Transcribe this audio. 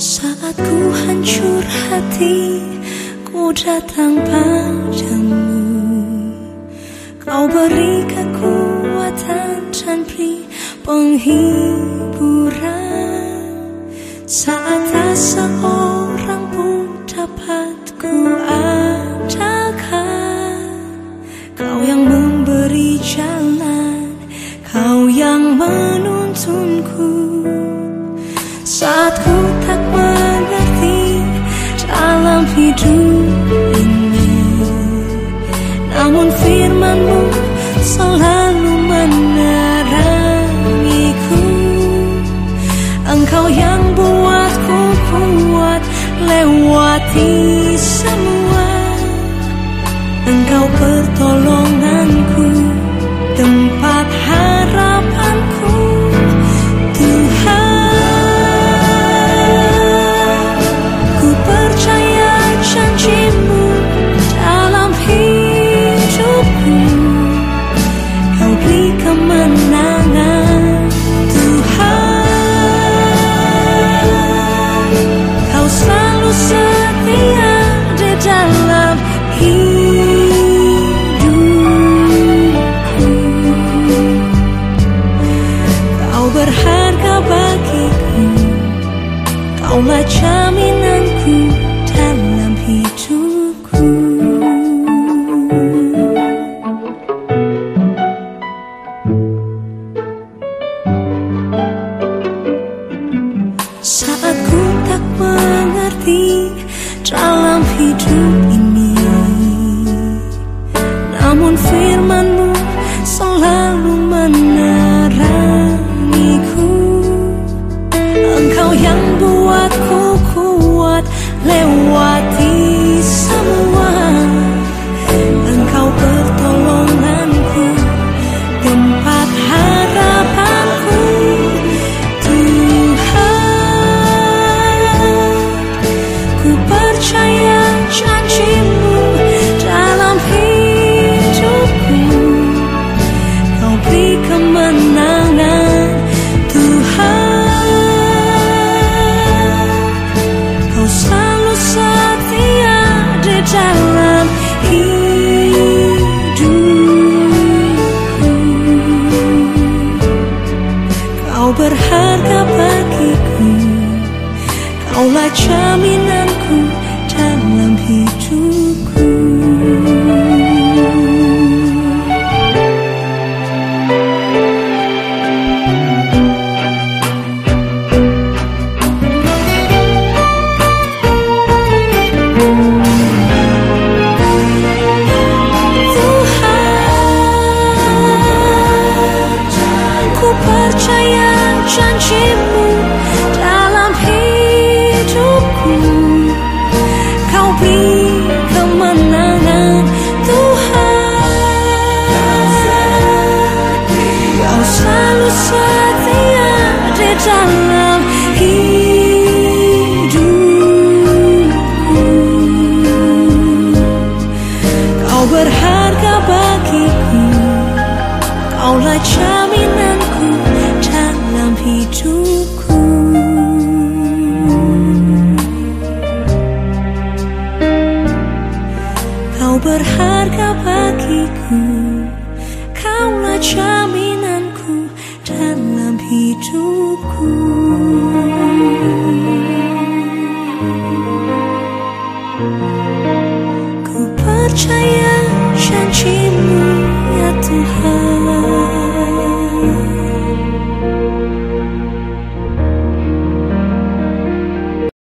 Saat ku hancur hati Ku datang padamu. Kau beri kekuatan dan beri penghiburan. Saat tak seorang pun dapat ku adakan. Kau yang memberi jalan Kau yang menuntunku. Saat ku tak dalam hidup ini. Namun firmanmu selalu menerangiku. Engkau yang buatku kuat lewati semua. Engkau pertolonganku Kaulah jaminanku dalam hidupku. Saat ku tak mengerti dalam hidup ini. Namun firmanmu selalu menerangiku. Engkau yang buatku kuat lewati semua Kau berharga bagiku. Kaulah jaminanku dalam hidupku Kau berharga bagiku. Kaulah jaminanku